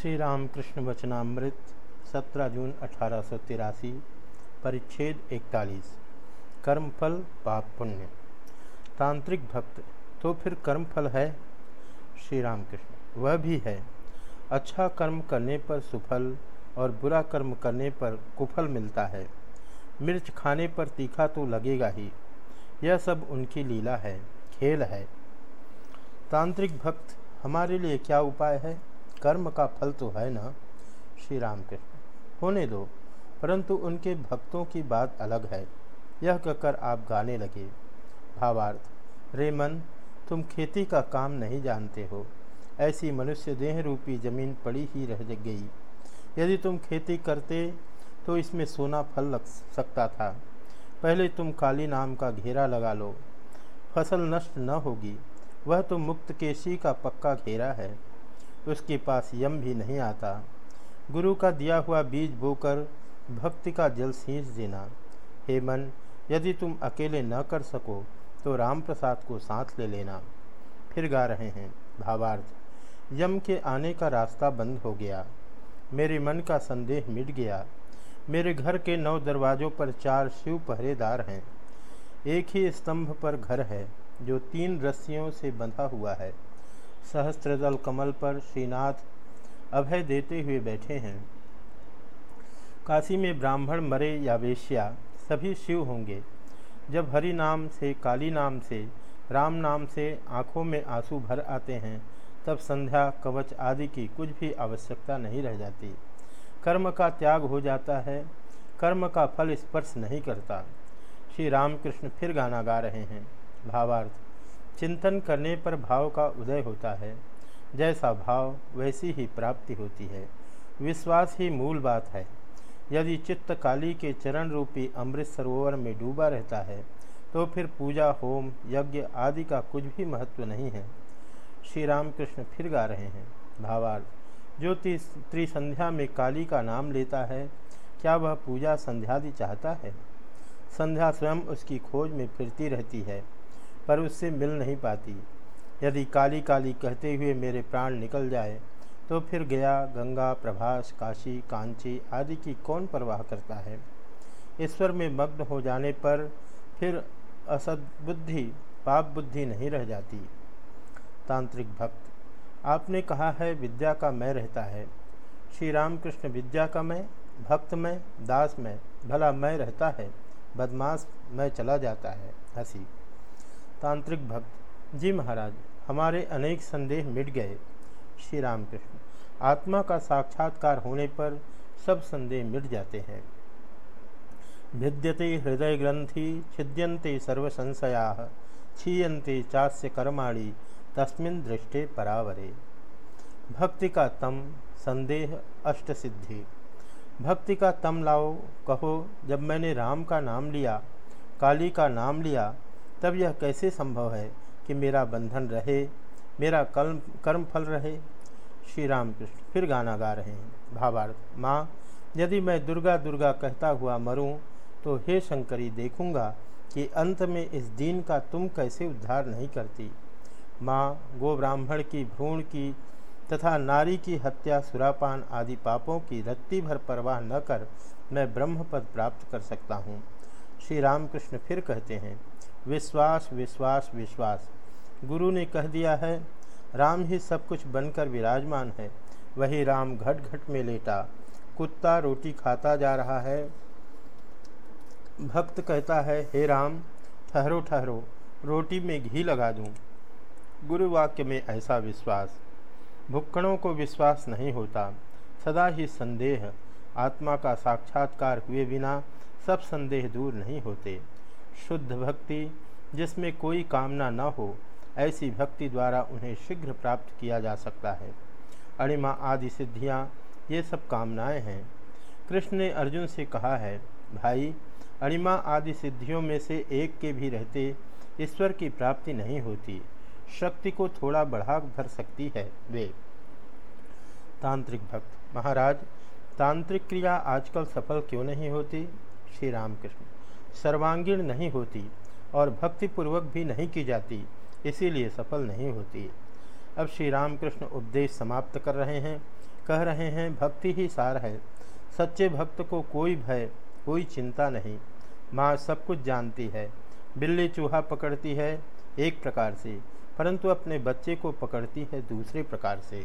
श्री रामकृष्ण वचनामृत 17 जून अठारह सौ तिरासी, परिच्छेद 41 कर्मफल पाप पुण्य। तांत्रिक भक्त तो फिर कर्मफल है? श्री रामकृष्ण वह भी है। अच्छा कर्म करने पर सुफल और बुरा कर्म करने पर कुफल मिलता है। मिर्च खाने पर तीखा तो लगेगा ही। यह सब उनकी लीला है, खेल है। तांत्रिक भक्त, हमारे लिए क्या उपाय है? कर्म का फल तो है ना? श्री राम कृष्ण होने दो, परंतु उनके भक्तों की बात अलग है। यह कहकर आप गाने लगे। भावार्थ रे मन तुम खेती का काम नहीं जानते हो। ऐसी मनुष्य देह रूपी ज़मीन पड़ी ही रह गई। यदि तुम खेती करते तो इसमें सोना फल लग सकता था। पहले तुम काली नाम का घेरा लगा लो। फ़सल नष्ट न होगी। वह तो मुक्त केशी का पक्का घेरा है। उसके पास यम भी नहीं आता। गुरु का दिया हुआ बीज बोकर भक्ति का जल सींच देना। हे मन, यदि तुम अकेले न कर सको तो राम प्रसाद को साथ ले लेना। फिर गा रहे हैं, भावार्थ, यम के आने का रास्ता बंद हो गया। मेरे मन का संदेह मिट गया। मेरे घर के नौ दरवाज़ों पर चार शिव पहरेदार हैं। एक ही स्तंभ पर घर है, जो तीन रस्सियों से बंधा हुआ है। सहस्त्रदल कमल पर श्रीनाथ अभय देते हुए बैठे हैं। काशी में ब्राह्मण मरे या वेश्या, सभी शिव होंगे। जब हरि नाम से, काली नाम से, राम नाम से आँखों में आँसू भर आते हैं, तब संध्या, कवच आदि की कुछ भी आवश्यकता नहीं रह जाती। कर्म का त्याग हो जाता है, कर्म का फल स्पर्श नहीं करता। श्री रामकृष्ण फिर गाना गा रहे हैं। भावार्थ। चिंतन करने पर भाव का उदय होता है। जैसा भाव, वैसी ही प्राप्ति होती है। विश्वास ही मूल बात है। यदि चित्त काली के चरण रूपी अमृत सरोवर में डूबा रहता है तो फिर पूजा, होम, यज्ञ आदि का कुछ भी महत्व नहीं है। श्री रामकृष्ण फिर गा रहे हैं। भावार्थ जो त्रिसंध्या में काली का नाम लेता है, क्या वह पूजा संध्यादि चाहता है? संध्या स्वयं उसकी खोज में फिरती रहती है। पर उससे मिल नहीं पाती। यदि काली काली कहते हुए मेरे प्राण निकल जाए तो फिर गया गंगा, प्रभास, काशी, कांची आदि की कौन परवाह करता है? ईश्वर में मग्न हो जाने पर फिर असदबुद्धि पाप बुद्धि नहीं रह जाती। तांत्रिक भक्त, आपने कहा है विद्या का मैं रहता है। श्री रामकृष्ण विद्या का मैं, भक्त में, दास में, भला मैं रहता है, बदमाश मैं चला जाता है, हँसी। तांत्रिक भक्त। जी महाराज, हमारे अनेक संदेह मिट गए। श्री रामकृष्ण, आत्मा का साक्षात्कार होने पर सब संदेह मिट जाते हैं। भिद्यते हृदय ग्रंथि छिद्यंते सर्व संशया क्षीयते चास्य कर्माणी, तस्मिन दृष्टे परावरे। भक्ति का तम, संदेह अष्ट सिद्धि भक्ति का तम लाओ, कहो, जब मैंने राम का नाम लिया, काली का नाम लिया तब यह कैसे संभव है कि मेरा बंधन रहे, मेरा कर्म कर्म फल रहे? श्री राम कृष्ण फिर गाना गा रहे हैं। भावार्थ, माँ, यदि मैं दुर्गा दुर्गा कहता हुआ मरूं तो हे शंकरी, देखूँगा कि अंत में इस दीन का तुम कैसे उद्धार नहीं करती। माँ, गो ब्राह्मण की, भ्रूण की तथा नारी की हत्या, सुरापान आदि पापों की रत्ती भर परवाह न कर मैं ब्रह्म पद प्राप्त कर सकता हूँ। श्री रामकृष्ण फिर कहते हैं विश्वास विश्वास विश्वास। गुरु ने कह दिया है, राम ही सब कुछ बनकर विराजमान है। वही राम घट घट में लेटा। कुत्ता रोटी खाता जा रहा है। भक्त कहता है, हे राम, ठहरो ठहरो। रोटी में घी लगा दूँ। गुरु वाक्य में ऐसा विश्वास। भुक्कड़ों को विश्वास नहीं होता। सदा ही संदेह। आत्मा का साक्षात्कार हुए बिना सब संदेह दूर नहीं होते। शुद्ध भक्ति जिसमें कोई कामना न हो, ऐसी भक्ति द्वारा उन्हें शीघ्र प्राप्त किया जा सकता है। अणिमा आदि सिद्धियाँ, ये सब कामनाएँ हैं। कृष्ण ने अर्जुन से कहा है, भाई, अणिमा आदि सिद्धियों में से एक के भी रहते ईश्वर की प्राप्ति नहीं होती। शक्ति को थोड़ा बढ़ा भर सकती है वे। तांत्रिक भक्त, महाराज, तांत्रिक क्रिया आजकल सफल क्यों नहीं होती? श्री रामकृष्ण सर्वांगीण नहीं होती और भक्तिपूर्वक भी नहीं की जाती, इसीलिए सफल नहीं होती। अब श्री रामकृष्ण उपदेश समाप्त कर रहे हैं। कह रहे हैं, भक्ति ही सार है। सच्चे भक्त को कोई भय, कोई चिंता नहीं। माँ सब कुछ जानती है। बिल्ली चूहा पकड़ती है एक प्रकार से, परंतु अपने बच्चे को पकड़ती है दूसरे प्रकार से।